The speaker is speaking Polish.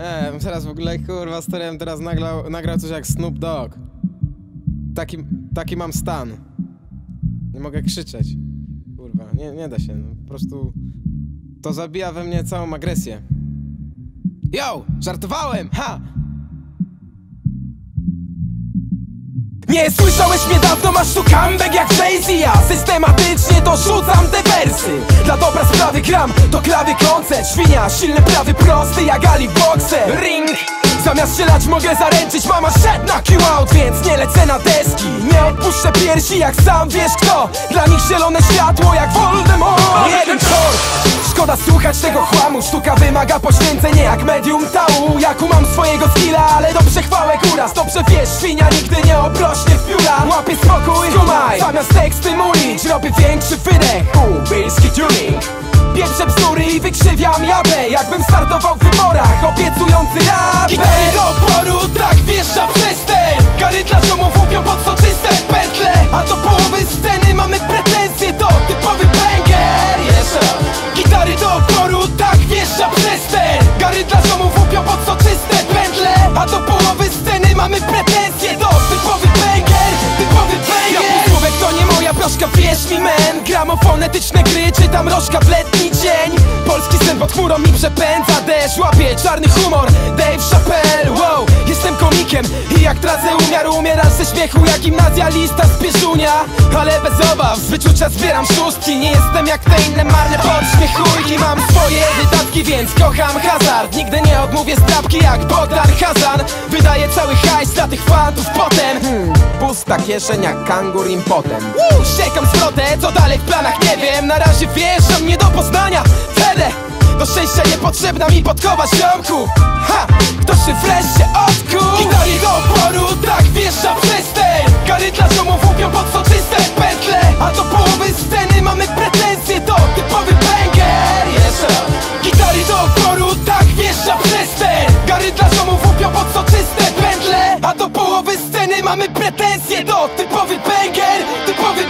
E, teraz w ogóle kurwa starym teraz nagrał, nagrał coś jak Snoop Dogg. Taki, taki mam stan. Nie mogę krzyczeć. Kurwa, nie, nie da się. No, po prostu to zabija we mnie całą agresję. Yo! Żartowałem! Ha! Nie słyszałeś mnie dawno, masz tu comeback jak Jay-Z Ja systematycznie dorzucam te klawy koncert Świnia, silny, prawy, prosty jak Ali Boxer Ring. Zamiast strzelać mogę zaręczyć, mama szedł na kill-out Więc nie lecę na deski. Nie odpuszczę piersi jak sam wiesz kto. Dla nich zielone światło jak Voldemort. Jeden kor Szkoda słuchać tego chłamu. Sztuka wymaga poświęcenia jak medium tału. Jak umam swojego skilla, ale dobrze chwałę góra. Dobrze wiesz, świnia nigdy nie obrośnie w pióra. Łapię spokój, skumaj. Zamiast teksty mówić, robię większy wydech. Ubylski tuning Pieprzę bzdury i wykrzywiam jabę. Jakbym startował w wyborach, obiecujący rap. Gitary do oporu, tak wjeżdża przez ten Kary dla ziomów łupią pod soczyste pętle. A do połowy sceny mamy pretensje to typowy banger. Jeszcze. Gitary do oporu, tak wjeżdża przez ten Kary dla ziomów łupią pod soczyste pętle. A do połowy sceny mamy pretensje men Gramo fonetyczne gry, czytam rożka w letni dzień. Polski sen pod chmurą mi przepędza deszcz. Łapie czarny humor, Dave Chappelle. Wow, jestem komikiem i jak tracę umiar Umierasz ze śmiechu jak gimnazjalista z Pieszunia Ale bez obaw, z wyczucia zbieram szóstki. Nie jestem jak te inne marne podśmiechujki Mam swoje wydatki, więc kocham hazard. Nigdy nie odmówię strapki jak Bogdan Hazan. Wydaję cały hajs dla tych fantów potem Pusta kieszeń jak kangur impotem Woo, Ściekam zwrotę, co dalej w planach nie wiem. Na razie wjeżdżam nie do Poznania. Wtedy do szczęścia niepotrzebna mi podkowa ziomku do połowy sceny mamy pretensje to typowy banger Typowy